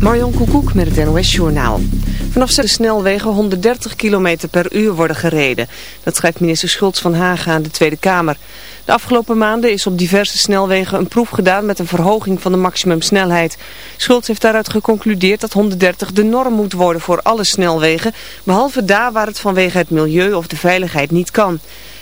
Marion Koekoek met het NOS Journaal. Vanaf de snelwegen 130 km per uur worden gereden. Dat schrijft minister Schultz van Hagen aan de Tweede Kamer. De afgelopen maanden is op diverse snelwegen een proef gedaan met een verhoging van de maximumsnelheid. Schultz heeft daaruit geconcludeerd dat 130 de norm moet worden voor alle snelwegen, behalve daar waar het vanwege het milieu of de veiligheid niet kan.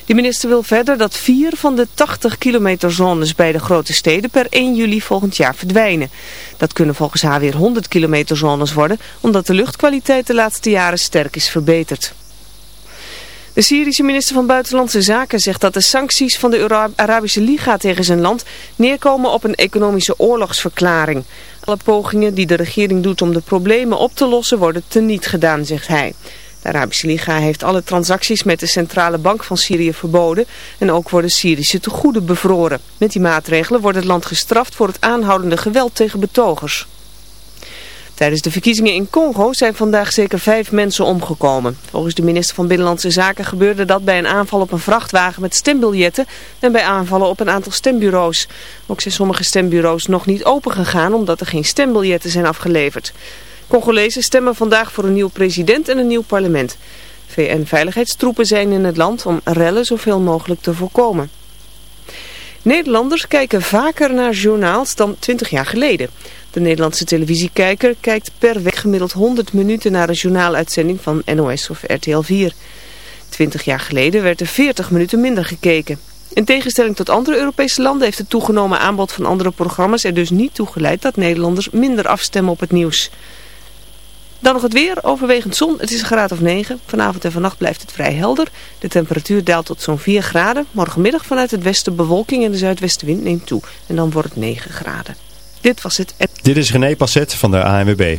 De minister wil verder dat vier van de 80 kilometer zones bij de grote steden per 1 juli volgend jaar verdwijnen. Dat kunnen volgens haar weer 100 kilometer zones worden, omdat de luchtkwaliteit de laatste jaren sterk is verbeterd. De Syrische minister van Buitenlandse Zaken zegt dat de sancties van de Arabische Liga tegen zijn land neerkomen op een economische oorlogsverklaring. Alle pogingen die de regering doet om de problemen op te lossen worden teniet gedaan, zegt hij. De Arabische Liga heeft alle transacties met de centrale bank van Syrië verboden en ook worden Syrische tegoeden bevroren. Met die maatregelen wordt het land gestraft voor het aanhoudende geweld tegen betogers. Tijdens de verkiezingen in Congo zijn vandaag zeker vijf mensen omgekomen. Volgens de minister van Binnenlandse Zaken gebeurde dat bij een aanval op een vrachtwagen met stembiljetten en bij aanvallen op een aantal stembureaus. Ook zijn sommige stembureaus nog niet opengegaan omdat er geen stembiljetten zijn afgeleverd. Congolezen stemmen vandaag voor een nieuw president en een nieuw parlement. VN-veiligheidstroepen zijn in het land om rellen zoveel mogelijk te voorkomen. Nederlanders kijken vaker naar journaals dan 20 jaar geleden. De Nederlandse televisiekijker kijkt per week gemiddeld 100 minuten naar een journaaluitzending van NOS of RTL 4. 20 jaar geleden werd er 40 minuten minder gekeken. In tegenstelling tot andere Europese landen heeft het toegenomen aanbod van andere programma's er dus niet toe geleid dat Nederlanders minder afstemmen op het nieuws. Dan nog het weer, overwegend zon, het is een graad of 9. Vanavond en vannacht blijft het vrij helder. De temperatuur daalt tot zo'n 4 graden. Morgenmiddag vanuit het westen bewolking en de zuidwestenwind neemt toe. En dan wordt het 9 graden. Dit was het. Dit is René Passet van de ANWB.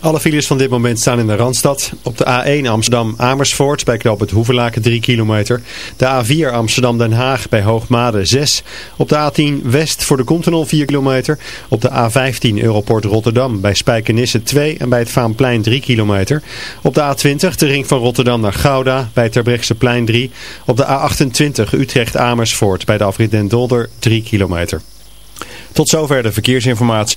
Alle files van dit moment staan in de Randstad. Op de A1 Amsterdam-Amersfoort bij knoop het Hoevelaken 3 kilometer. De A4 Amsterdam-Den Haag bij Hoogmade 6. Op de A10 West voor de Continental 4 kilometer. Op de A15 Europort Rotterdam bij Spijkenisse 2 en bij het Vaanplein 3 kilometer. Op de A20 de ring van Rotterdam naar Gouda bij Terbrechtseplein 3. Op de A28 Utrecht-Amersfoort bij de afrit Den Dolder 3 kilometer. Tot zover de verkeersinformatie.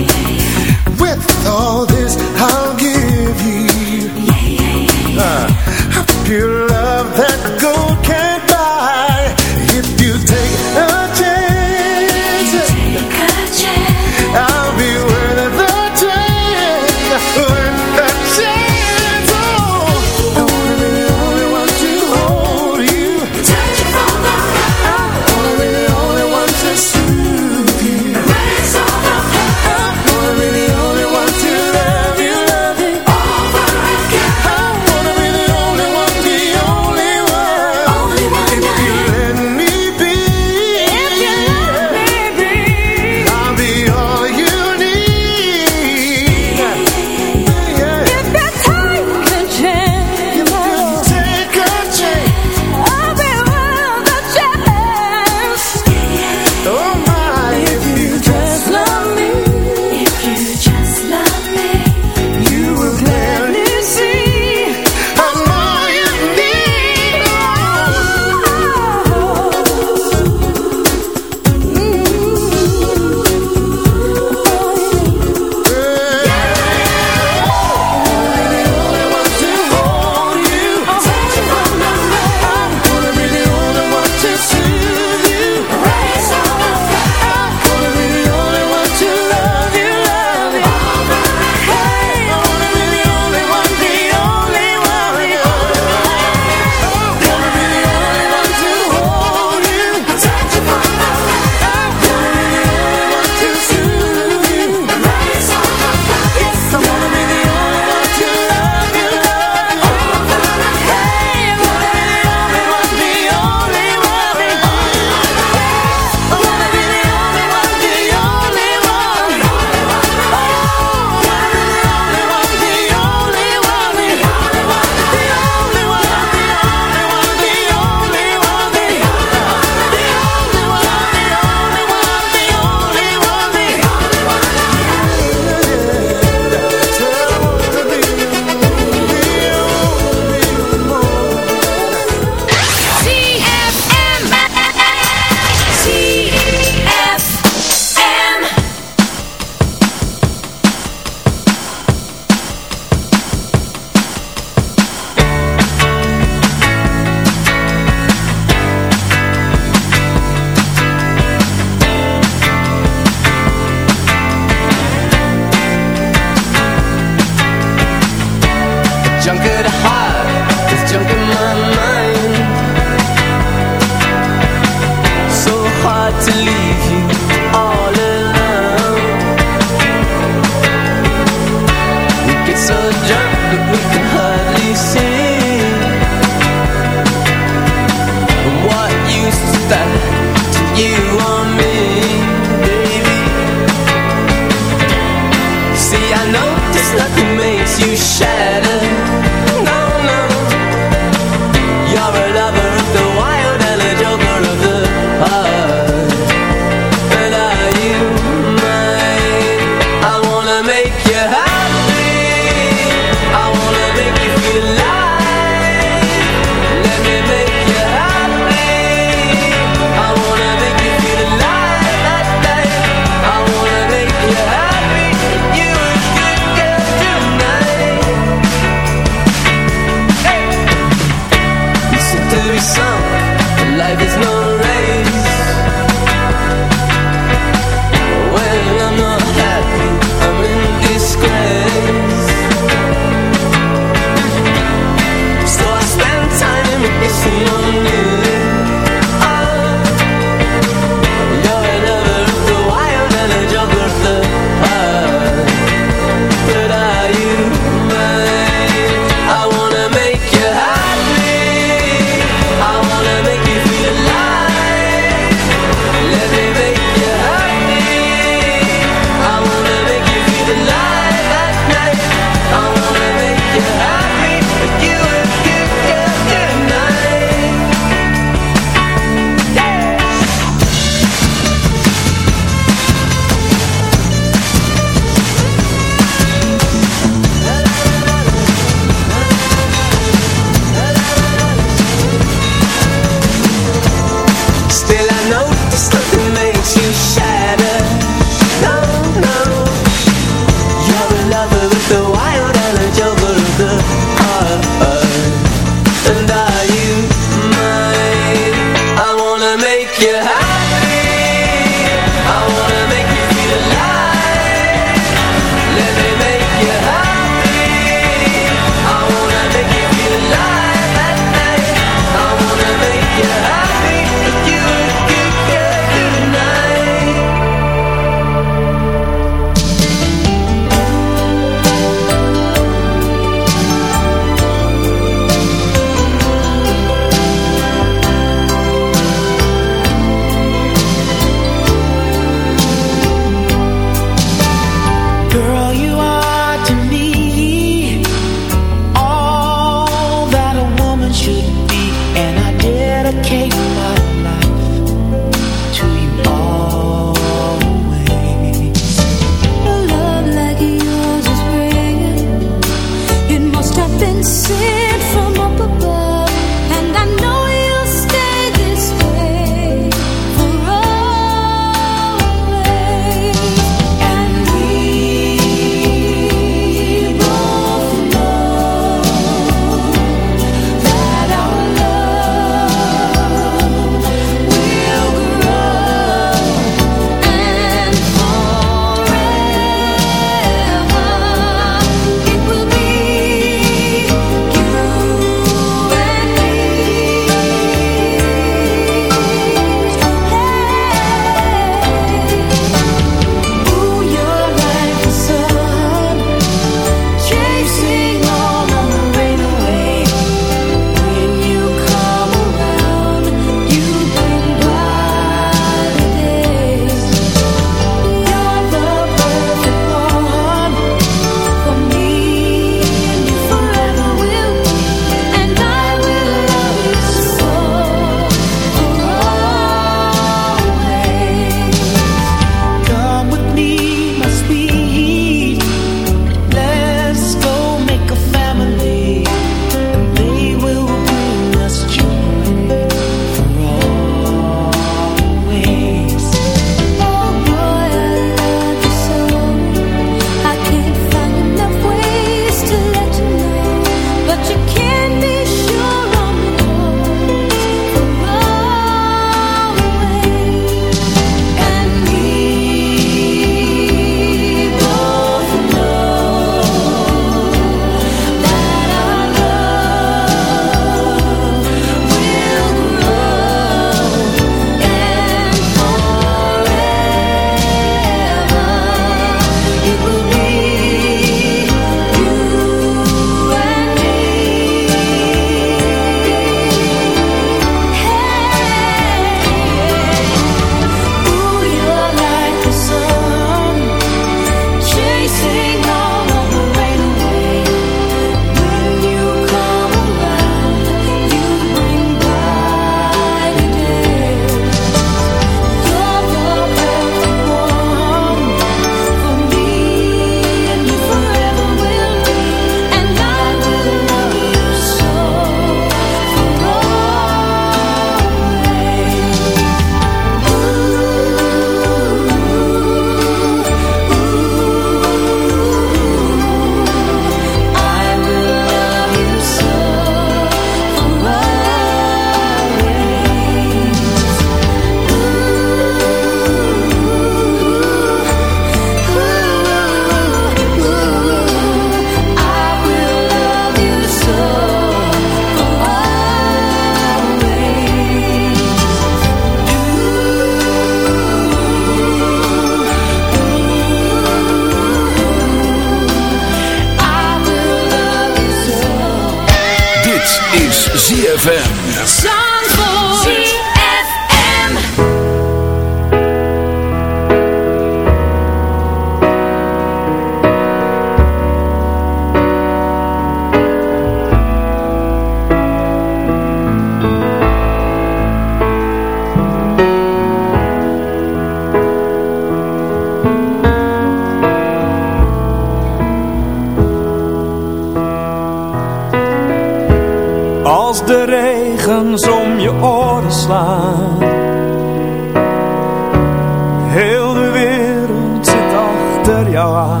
Jou.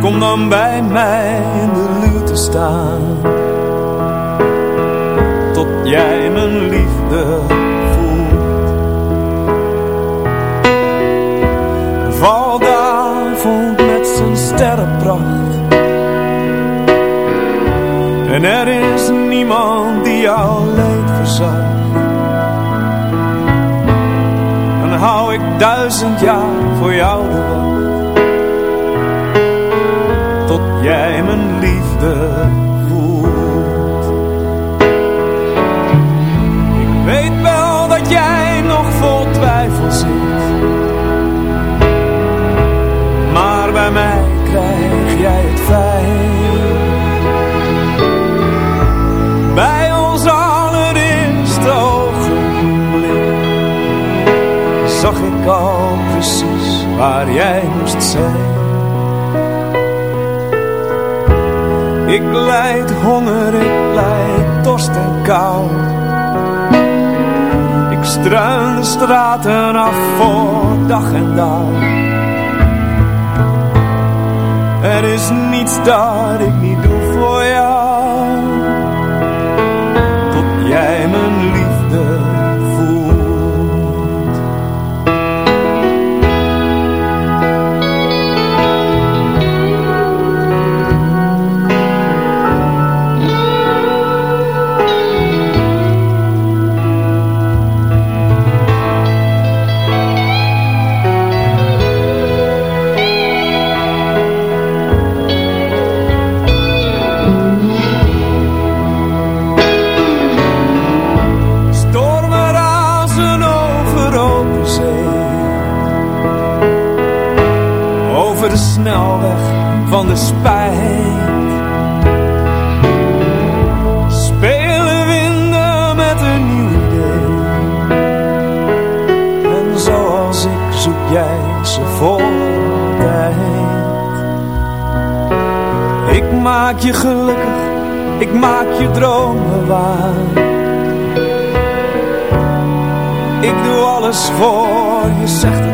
Kom dan bij mij in de luwte staan. Tot jij mijn liefde voelt. Valt de avond met zijn sterrenpracht. En er is niemand die jouw leed duizend jaar voor jou de. Tot jij mijn liefde ik al precies waar jij moest zijn. Ik lijd honger, ik lijd dorst en kou. Ik struin de straten af voor dag en dag. Er is niets dat ik niet doe voor je,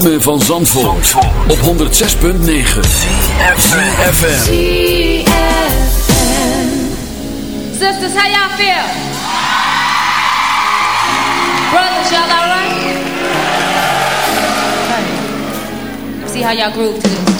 ritme van Zandvoort, op 106.9 CFFM Sisters, how y'all feel? Brothers, y'all alright? Okay. Let's see how y'all groove to this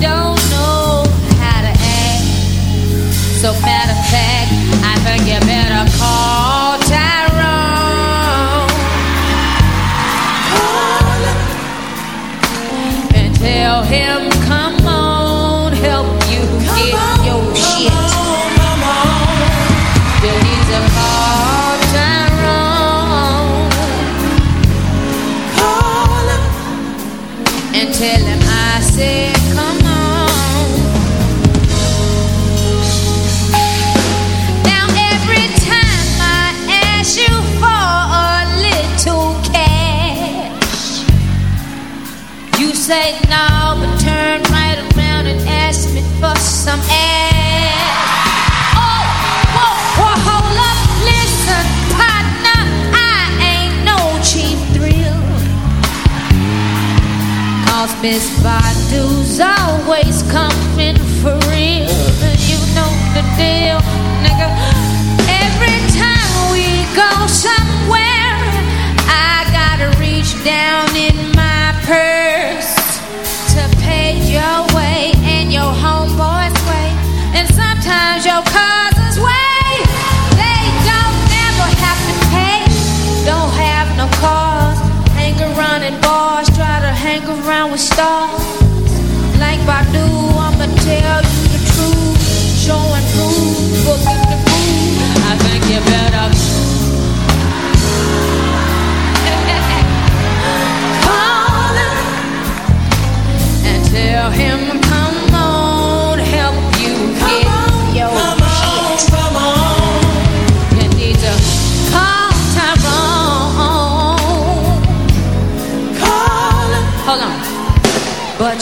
don't know how to act. So matter of fact, I forget. Miss